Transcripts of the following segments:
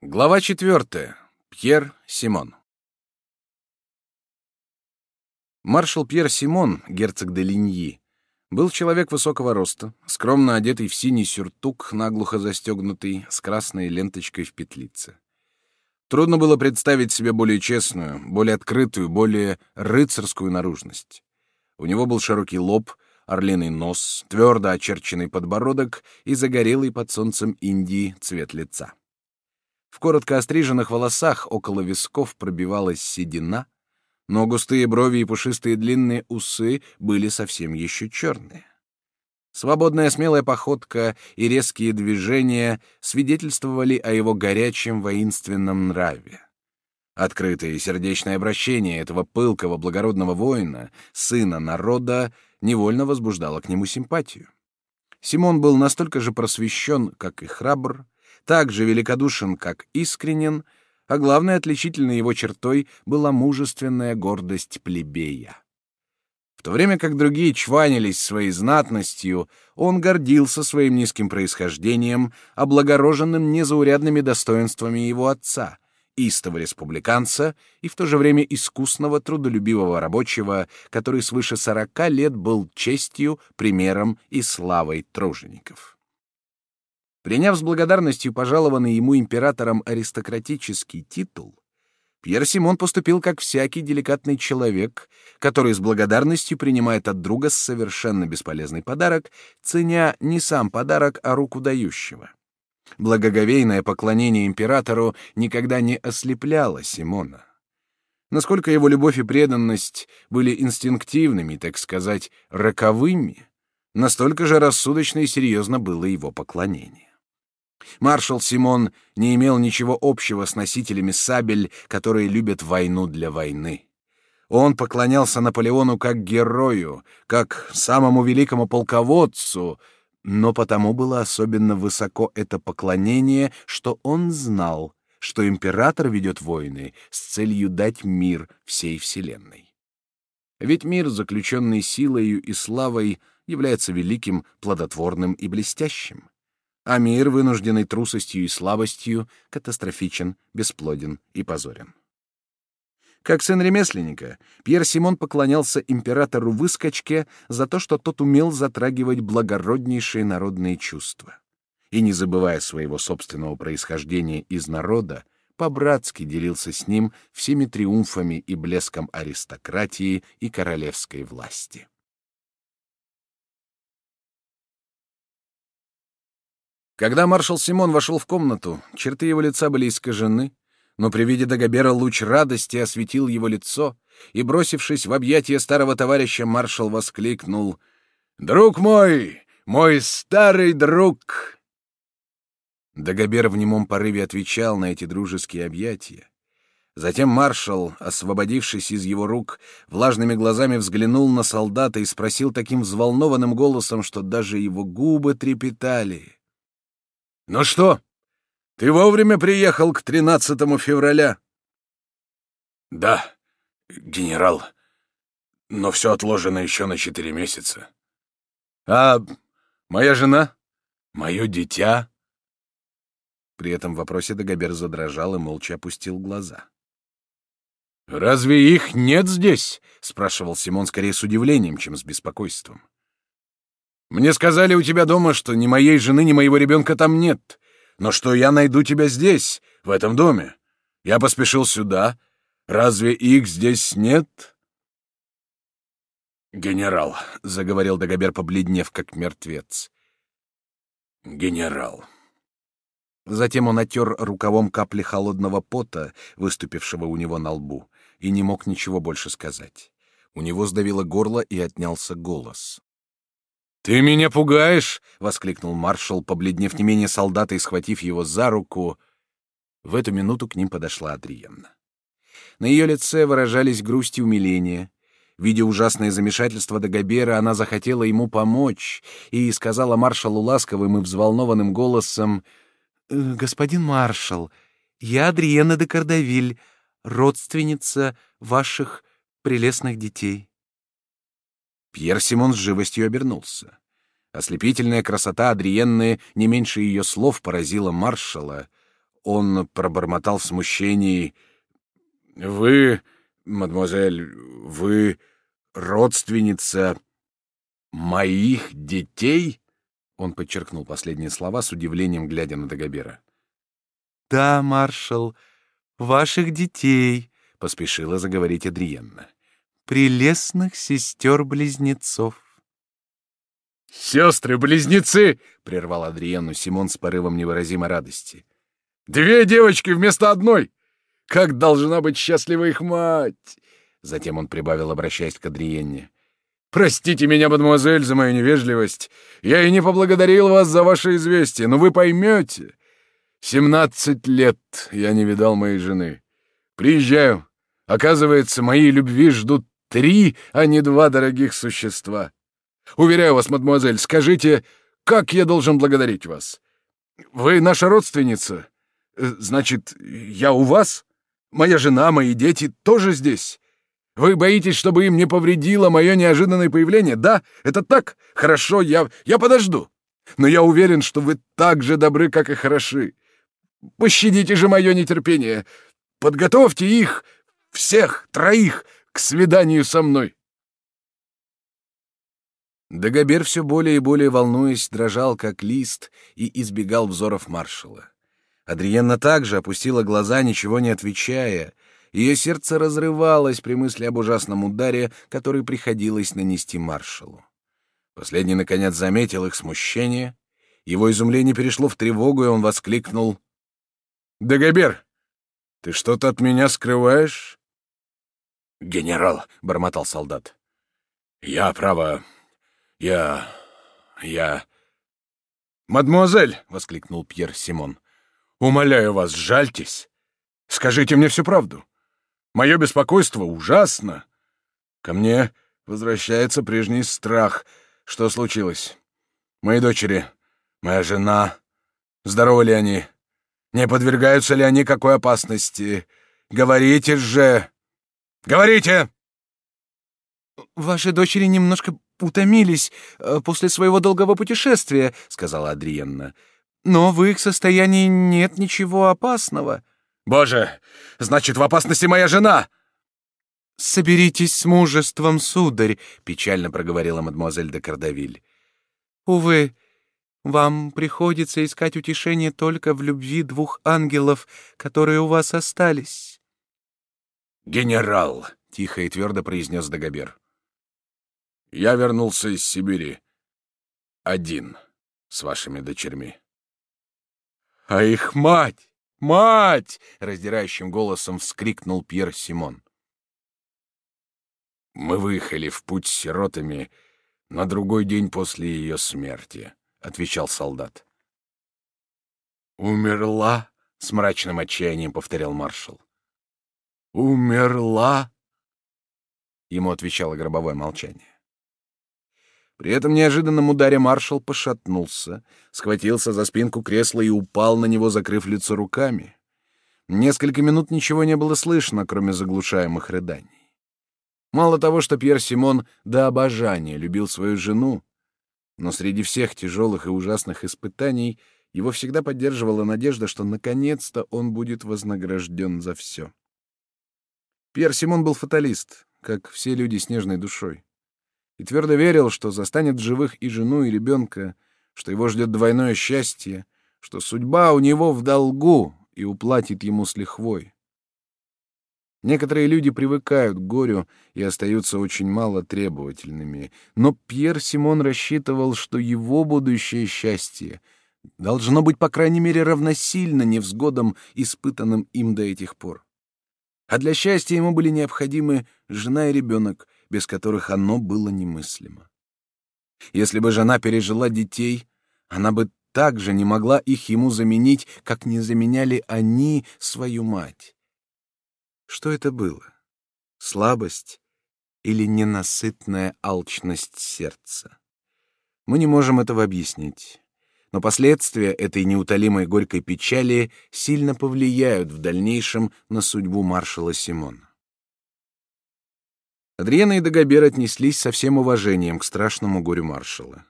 Глава четвертая. Пьер Симон. Маршал Пьер Симон, герцог де Линьи, был человек высокого роста, скромно одетый в синий сюртук, наглухо застегнутый, с красной ленточкой в петлице. Трудно было представить себе более честную, более открытую, более рыцарскую наружность. У него был широкий лоб, орлиный нос, твердо очерченный подбородок и загорелый под солнцем Индии цвет лица. В коротко остриженных волосах около висков пробивалась седина, но густые брови и пушистые длинные усы были совсем еще черные. Свободная смелая походка и резкие движения свидетельствовали о его горячем воинственном нраве. Открытое сердечное обращение этого пылкого благородного воина, сына народа, невольно возбуждало к нему симпатию. Симон был настолько же просвещен, как и храбр, так же великодушен, как искренен, а главной отличительной его чертой была мужественная гордость плебея. В то время как другие чванились своей знатностью, он гордился своим низким происхождением, облагороженным незаурядными достоинствами его отца, истого республиканца и в то же время искусного трудолюбивого рабочего, который свыше сорока лет был честью, примером и славой тружеников. Приняв с благодарностью пожалованный ему императором аристократический титул, Пьер Симон поступил как всякий деликатный человек, который с благодарностью принимает от друга совершенно бесполезный подарок, ценя не сам подарок, а руку дающего. Благоговейное поклонение императору никогда не ослепляло Симона. Насколько его любовь и преданность были инстинктивными, так сказать, роковыми, настолько же рассудочно и серьезно было его поклонение. Маршал Симон не имел ничего общего с носителями сабель, которые любят войну для войны. Он поклонялся Наполеону как герою, как самому великому полководцу, но потому было особенно высоко это поклонение, что он знал, что император ведет войны с целью дать мир всей вселенной. Ведь мир, заключенный силою и славой, является великим, плодотворным и блестящим а мир, вынужденный трусостью и слабостью, катастрофичен, бесплоден и позорен. Как сын ремесленника, Пьер Симон поклонялся императору выскочке за то, что тот умел затрагивать благороднейшие народные чувства. И, не забывая своего собственного происхождения из народа, по-братски делился с ним всеми триумфами и блеском аристократии и королевской власти. Когда маршал Симон вошел в комнату, черты его лица были искажены, но при виде Дагобера луч радости осветил его лицо, и, бросившись в объятия старого товарища, маршал воскликнул «Друг мой! Мой старый друг!» Дагобер в немом порыве отвечал на эти дружеские объятия. Затем маршал, освободившись из его рук, влажными глазами взглянул на солдата и спросил таким взволнованным голосом, что даже его губы трепетали. Ну что, ты вовремя приехал к 13 февраля? Да, генерал, но все отложено еще на четыре месяца. А моя жена? Мое дитя? При этом вопросе Дагобер задрожал и молча опустил глаза. «Разве их нет здесь?» — спрашивал Симон скорее с удивлением, чем с беспокойством. Мне сказали у тебя дома, что ни моей жены, ни моего ребенка там нет, но что я найду тебя здесь, в этом доме. Я поспешил сюда. Разве их здесь нет?» «Генерал», — заговорил Дагобер, побледнев, как мертвец. «Генерал». Затем он отер рукавом капли холодного пота, выступившего у него на лбу, и не мог ничего больше сказать. У него сдавило горло и отнялся голос. «Ты меня пугаешь!» — воскликнул маршал, побледнев не менее солдата и схватив его за руку. В эту минуту к ним подошла Адриенна. На ее лице выражались грусть и умиление. Видя ужасное замешательство Дагобера, она захотела ему помочь и сказала маршалу ласковым и взволнованным голосом, «Э, «Господин маршал, я Адриена де Кардавиль, родственница ваших прелестных детей». Пьер Симон с живостью обернулся. Ослепительная красота Адриенны не меньше ее слов поразила маршала. он пробормотал в смущении. «Вы, мадемуазель, вы родственница моих детей?» Он подчеркнул последние слова с удивлением, глядя на Дагобера. «Да, маршал, ваших детей», — поспешила заговорить Адриенна. «Прелестных сестер-близнецов». «Сестры-близнецы!» — прервал Адриенну Симон с порывом невыразимой радости. «Две девочки вместо одной! Как должна быть счастлива их мать!» Затем он прибавил, обращаясь к Адриенне. «Простите меня, мадемуазель, за мою невежливость. Я и не поблагодарил вас за ваше известие, но вы поймете. Семнадцать лет я не видал моей жены. Приезжаю. Оказывается, моей любви ждут три, а не два дорогих существа. Уверяю вас, мадемуазель, скажите, как я должен благодарить вас? Вы наша родственница. Э, значит, я у вас? Моя жена, мои дети тоже здесь. Вы боитесь, чтобы им не повредило мое неожиданное появление? Да, это так? Хорошо, я, я подожду. Но я уверен, что вы так же добры, как и хороши. Пощадите же мое нетерпение. Подготовьте их, всех, троих, к свиданию со мной. Дагобер все более и более волнуясь, дрожал, как лист, и избегал взоров маршала. Адриенна также опустила глаза, ничего не отвечая. Ее сердце разрывалось при мысли об ужасном ударе, который приходилось нанести маршалу. Последний, наконец, заметил их смущение. Его изумление перешло в тревогу, и он воскликнул. «Дагобер, ты что-то от меня скрываешь?» «Генерал», — бормотал солдат. «Я, право, я... я... «Мадемуазель!» — воскликнул Пьер Симон. «Умоляю вас, жальтесь! Скажите мне всю правду. Мое беспокойство ужасно. Ко мне возвращается прежний страх. Что случилось? Мои дочери, моя жена, здоровы ли они? Не подвергаются ли они какой опасности? Говорите же! Говорите!» «Ваши дочери немножко утомились э, после своего долгого путешествия», — сказала Адриенна. «Но в их состоянии нет ничего опасного». «Боже, значит, в опасности моя жена!» «Соберитесь с мужеством, сударь», — печально проговорила мадемуазель де Кардавиль. «Увы, вам приходится искать утешение только в любви двух ангелов, которые у вас остались». «Генерал», — тихо и твердо произнес Дагобер. Я вернулся из Сибири один с вашими дочерьми. — А их мать! Мать! — раздирающим голосом вскрикнул Пьер Симон. Мы выехали в путь с сиротами на другой день после ее смерти, — отвечал солдат. «Умерла?» — с мрачным отчаянием повторял маршал. «Умерла?» Ему отвечало гробовое молчание. При этом неожиданном ударе маршал пошатнулся, схватился за спинку кресла и упал на него, закрыв лицо руками. Несколько минут ничего не было слышно, кроме заглушаемых рыданий. Мало того, что Пьер Симон до обожания любил свою жену, но среди всех тяжелых и ужасных испытаний его всегда поддерживала надежда, что наконец-то он будет вознагражден за все. Пьер Симон был фаталист, как все люди с нежной душой и твердо верил, что застанет живых и жену, и ребенка, что его ждет двойное счастье, что судьба у него в долгу и уплатит ему с лихвой. Некоторые люди привыкают к горю и остаются очень мало требовательными, но Пьер Симон рассчитывал, что его будущее счастье должно быть, по крайней мере, равносильно невзгодам, испытанным им до этих пор. А для счастья ему были необходимы жена и ребенок, без которых оно было немыслимо. Если бы жена пережила детей, она бы также не могла их ему заменить, как не заменяли они свою мать. Что это было? Слабость или ненасытная алчность сердца? Мы не можем этого объяснить. Но последствия этой неутолимой горькой печали сильно повлияют в дальнейшем на судьбу маршала Симона. Адриена и Дагобер отнеслись со всем уважением к страшному горю маршала.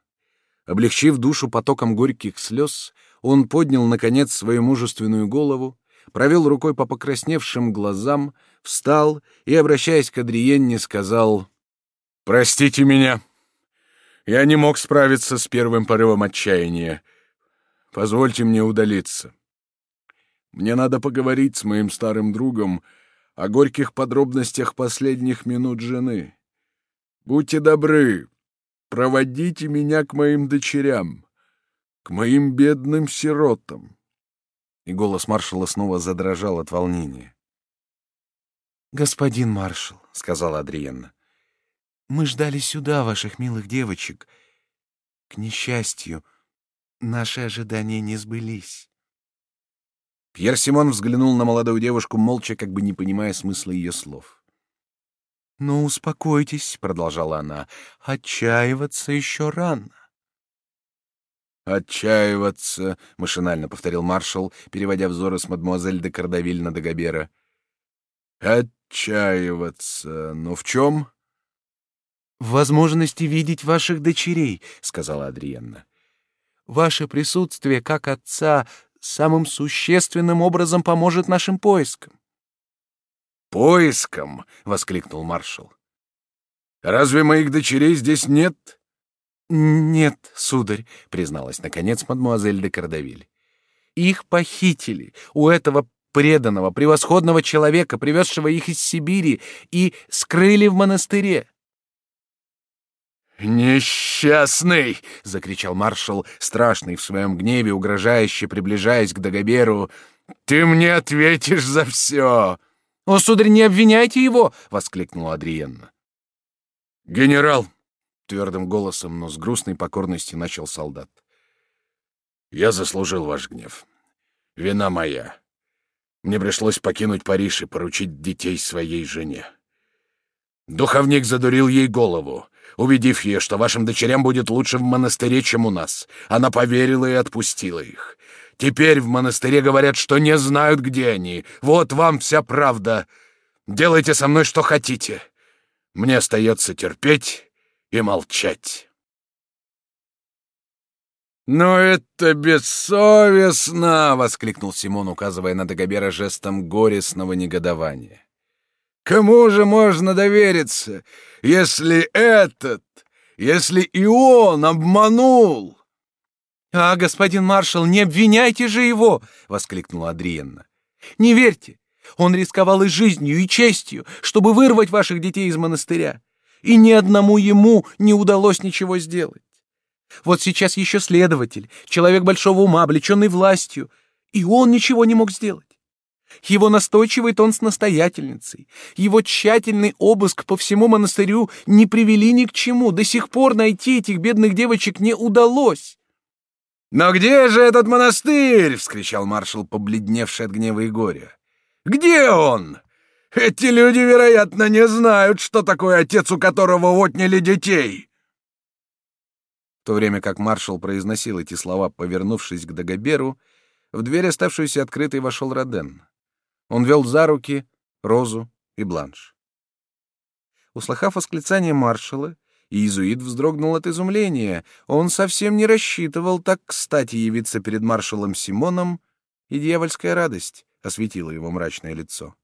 Облегчив душу потоком горьких слез, Он поднял, наконец, свою мужественную голову, провел рукой по покрасневшим глазам, встал и, обращаясь к Адриенне, сказал «Простите меня. Я не мог справиться с первым порывом отчаяния. Позвольте мне удалиться. Мне надо поговорить с моим старым другом о горьких подробностях последних минут жены. Будьте добры, проводите меня к моим дочерям, к моим бедным сиротам. И голос маршала снова задрожал от волнения. «Господин маршал», — сказала Адриенна, — «мы ждали сюда ваших милых девочек. К несчастью, наши ожидания не сбылись». Пьер Симон взглянул на молодую девушку молча, как бы не понимая смысла ее слов. «Ну, успокойтесь», — продолжала она, — «отчаиваться еще рано». «Отчаиваться», — машинально повторил маршал, переводя взоры с мадемуазель де Кардавиль на Дагобера. «Отчаиваться. Но в чем?» «В возможности видеть ваших дочерей», — сказала Адриенна. «Ваше присутствие, как отца, самым существенным образом поможет нашим поискам». «Поискам?» — воскликнул маршал. «Разве моих дочерей здесь нет?» «Нет, сударь», — призналась, наконец, мадмуазель де Кардавиль. «Их похитили у этого преданного, превосходного человека, привезшего их из Сибири, и скрыли в монастыре». «Несчастный!» — закричал маршал, страшный в своем гневе, угрожающе приближаясь к Дагоберу. «Ты мне ответишь за все!» «О, сударь, не обвиняйте его!» — воскликнула Адриенна. «Генерал!» Твердым голосом, но с грустной покорностью начал солдат. «Я заслужил ваш гнев. Вина моя. Мне пришлось покинуть Париж и поручить детей своей жене. Духовник задурил ей голову, убедив ее, что вашим дочерям будет лучше в монастыре, чем у нас. Она поверила и отпустила их. Теперь в монастыре говорят, что не знают, где они. Вот вам вся правда. Делайте со мной что хотите. Мне остается терпеть и молчать. «Но это бессовестно!» — воскликнул Симон, указывая на Дагобера жестом горестного негодования. «Кому же можно довериться, если этот, если и он обманул?» «А, господин маршал, не обвиняйте же его!» — воскликнула Адриенна. «Не верьте! Он рисковал и жизнью, и честью, чтобы вырвать ваших детей из монастыря и ни одному ему не удалось ничего сделать. Вот сейчас еще следователь, человек большого ума, облеченный властью, и он ничего не мог сделать. Его настойчивый тон с настоятельницей, его тщательный обыск по всему монастырю не привели ни к чему. До сих пор найти этих бедных девочек не удалось. «Но где же этот монастырь?» — вскричал маршал, побледневший от гнева и горя. «Где он? Эти люди, вероятно, не знают, что такое отец, у которого отняли детей. В то время как маршал произносил эти слова, повернувшись к Дагоберу, в дверь, оставшуюся открытой, вошел Роден. Он вел за руки Розу и Бланш. Услыхав восклицание маршала, иезуит вздрогнул от изумления. Он совсем не рассчитывал так кстати явиться перед маршалом Симоном, и дьявольская радость осветила его мрачное лицо.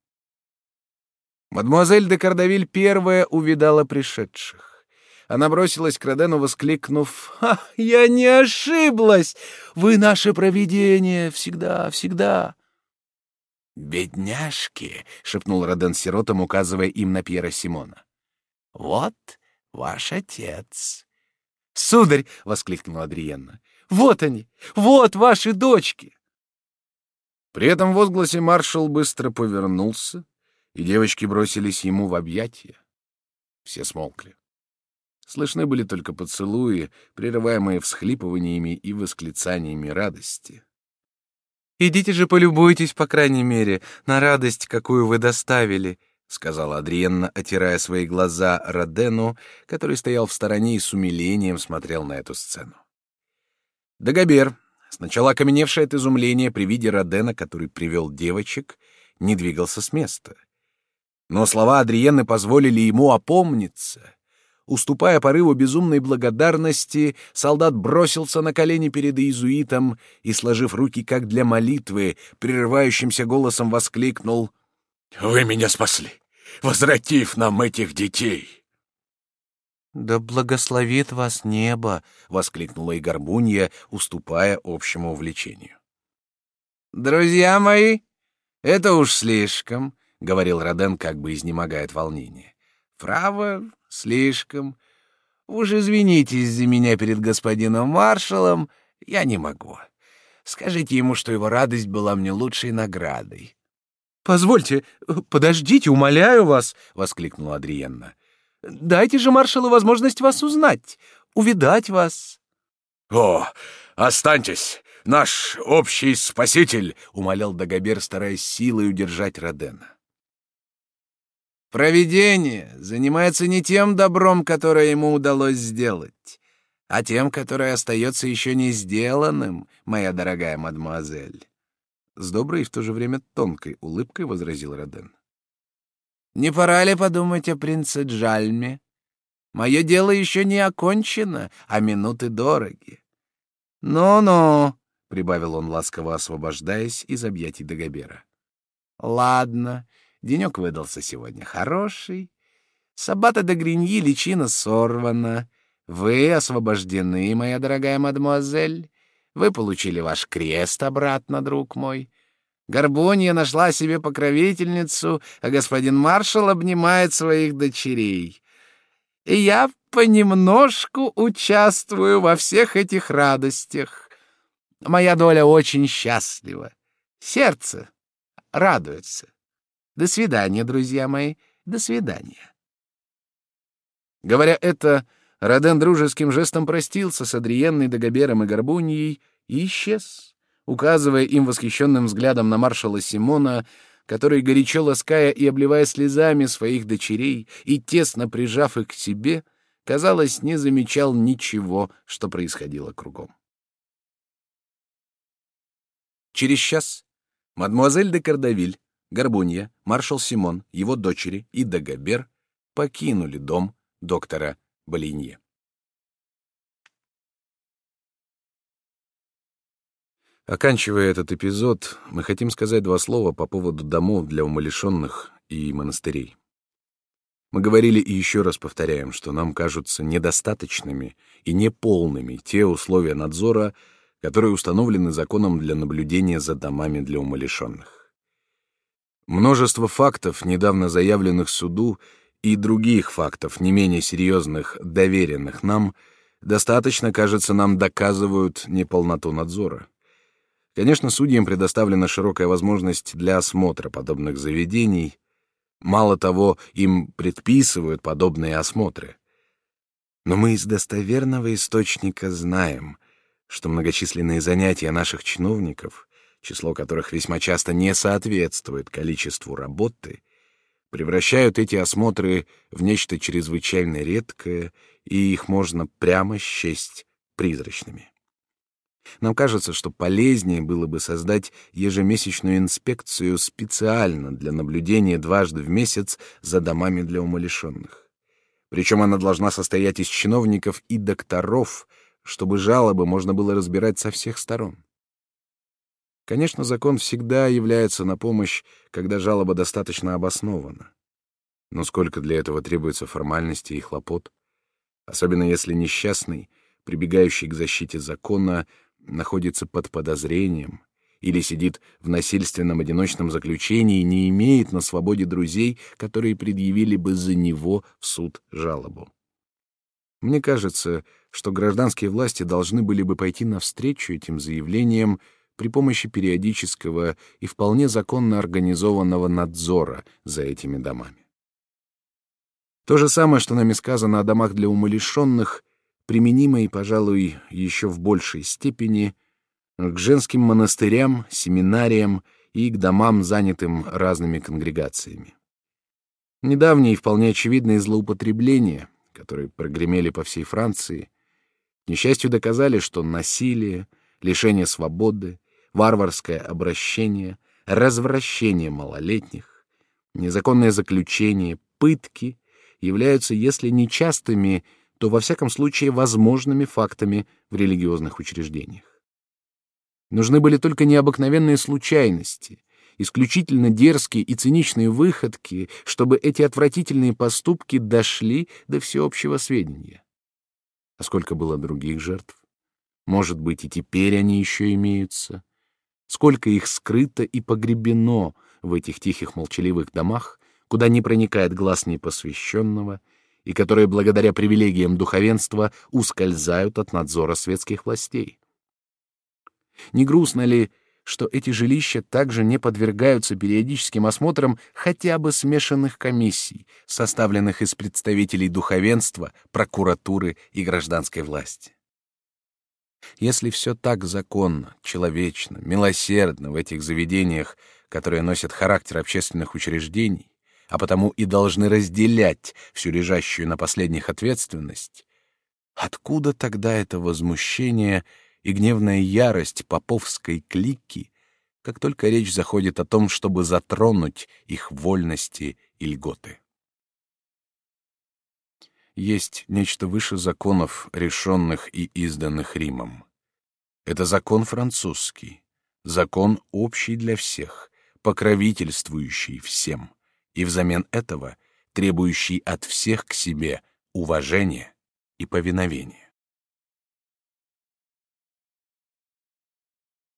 Мадемуазель де Кардавиль первая увидала пришедших. Она бросилась к Родену, воскликнув «Ха, я не ошиблась! Вы наше провидение! Всегда, всегда!» «Бедняжки!» — шепнул Роден сиротам, указывая им на Пьера Симона. «Вот ваш отец!» «Сударь!» — воскликнула Адриенна. «Вот они! Вот ваши дочки!» При этом возгласе маршал быстро повернулся, и девочки бросились ему в объятия. Все смолкли. Слышны были только поцелуи, прерываемые всхлипываниями и восклицаниями радости. «Идите же полюбуйтесь, по крайней мере, на радость, какую вы доставили», — сказала Адриенна, отирая свои глаза Родену, который стоял в стороне и с умилением смотрел на эту сцену. Дагобер, сначала окаменевший от изумления при виде Родена, который привел девочек, не двигался с места — но слова Адриены позволили ему опомниться. Уступая порыву безумной благодарности, солдат бросился на колени перед иезуитом и, сложив руки как для молитвы, прерывающимся голосом воскликнул «Вы меня спасли, возвратив нам этих детей!» «Да благословит вас небо!» — воскликнула и Горбунья, уступая общему увлечению. «Друзья мои, это уж слишком», — говорил Роден, как бы изнемогая от волнения. «Право, слишком. Уж извинитесь за меня перед господином маршалом, я не могу. Скажите ему, что его радость была мне лучшей наградой». «Позвольте, подождите, умоляю вас!» — воскликнула Адриенна. Дайте же маршалу возможность вас узнать, увидать вас. — О, останьтесь, наш общий спаситель! — умолял Дагобер, стараясь силой удержать Родена. Провидение занимается не тем добром, которое ему удалось сделать, а тем, которое остается еще не сделанным, моя дорогая мадемуазель. С доброй и в то же время тонкой улыбкой возразил Роден. Не пора ли подумать о принце Джальме? Мое дело еще не окончено, а минуты дороги. Ну-ну, — прибавил он, ласково освобождаясь из объятий Дагобера. Ладно, денек выдался сегодня хороший. Сабата до Гриньи личина сорвана. Вы освобождены, моя дорогая мадемуазель. Вы получили ваш крест обратно, друг мой. Горбунья нашла себе покровительницу, а господин маршал обнимает своих дочерей. И я понемножку участвую во всех этих радостях. Моя доля очень счастлива. Сердце радуется. До свидания, друзья мои, до свидания. Говоря это, Роден дружеским жестом простился с Адриенной, Дагобером и Горбуньей и исчез указывая им восхищенным взглядом на маршала Симона, который, горячо лаская и обливая слезами своих дочерей и тесно прижав их к себе, казалось, не замечал ничего, что происходило кругом. Через час мадмуазель де Кардавиль, Горбунья, маршал Симон, его дочери и Дагобер покинули дом доктора Болинье. Оканчивая этот эпизод, мы хотим сказать два слова по поводу домов для умалишенных и монастырей. Мы говорили и еще раз повторяем, что нам кажутся недостаточными и неполными те условия надзора, которые установлены законом для наблюдения за домами для умалишенных. Множество фактов, недавно заявленных суду, и других фактов, не менее серьезных, доверенных нам, достаточно, кажется, нам доказывают неполноту надзора. Конечно, судьям предоставлена широкая возможность для осмотра подобных заведений. Мало того, им предписывают подобные осмотры. Но мы из достоверного источника знаем, что многочисленные занятия наших чиновников, число которых весьма часто не соответствует количеству работы, превращают эти осмотры в нечто чрезвычайно редкое, и их можно прямо счесть призрачными. Нам кажется, что полезнее было бы создать ежемесячную инспекцию специально для наблюдения дважды в месяц за домами для умалишенных. Причем она должна состоять из чиновников и докторов, чтобы жалобы можно было разбирать со всех сторон. Конечно, закон всегда является на помощь, когда жалоба достаточно обоснована. Но сколько для этого требуется формальностей и хлопот, особенно если несчастный, прибегающий к защите закона, находится под подозрением или сидит в насильственном одиночном заключении и не имеет на свободе друзей, которые предъявили бы за него в суд жалобу. Мне кажется, что гражданские власти должны были бы пойти навстречу этим заявлениям при помощи периодического и вполне законно организованного надзора за этими домами. То же самое, что нами сказано о домах для умалишенных, применимо и, пожалуй, еще в большей степени к женским монастырям, семинариям и к домам, занятым разными конгрегациями. Недавние и вполне очевидные злоупотребления, которые прогремели по всей Франции, к несчастью доказали, что насилие, лишение свободы, варварское обращение, развращение малолетних, незаконное заключение, пытки являются, если не частыми, то во всяком случае возможными фактами в религиозных учреждениях. Нужны были только необыкновенные случайности, исключительно дерзкие и циничные выходки, чтобы эти отвратительные поступки дошли до всеобщего сведения. А сколько было других жертв? Может быть, и теперь они еще имеются? Сколько их скрыто и погребено в этих тихих молчаливых домах, куда не проникает глаз непосвященного, и которые благодаря привилегиям духовенства ускользают от надзора светских властей? Не грустно ли, что эти жилища также не подвергаются периодическим осмотрам хотя бы смешанных комиссий, составленных из представителей духовенства, прокуратуры и гражданской власти? Если все так законно, человечно, милосердно в этих заведениях, которые носят характер общественных учреждений, а потому и должны разделять всю лежащую на последних ответственность, откуда тогда это возмущение и гневная ярость поповской клики, как только речь заходит о том, чтобы затронуть их вольности и льготы. Есть нечто выше законов, решенных и изданных Римом. Это закон французский, закон общий для всех, покровительствующий всем, и взамен этого требующий от всех к себе уважения и повиновения.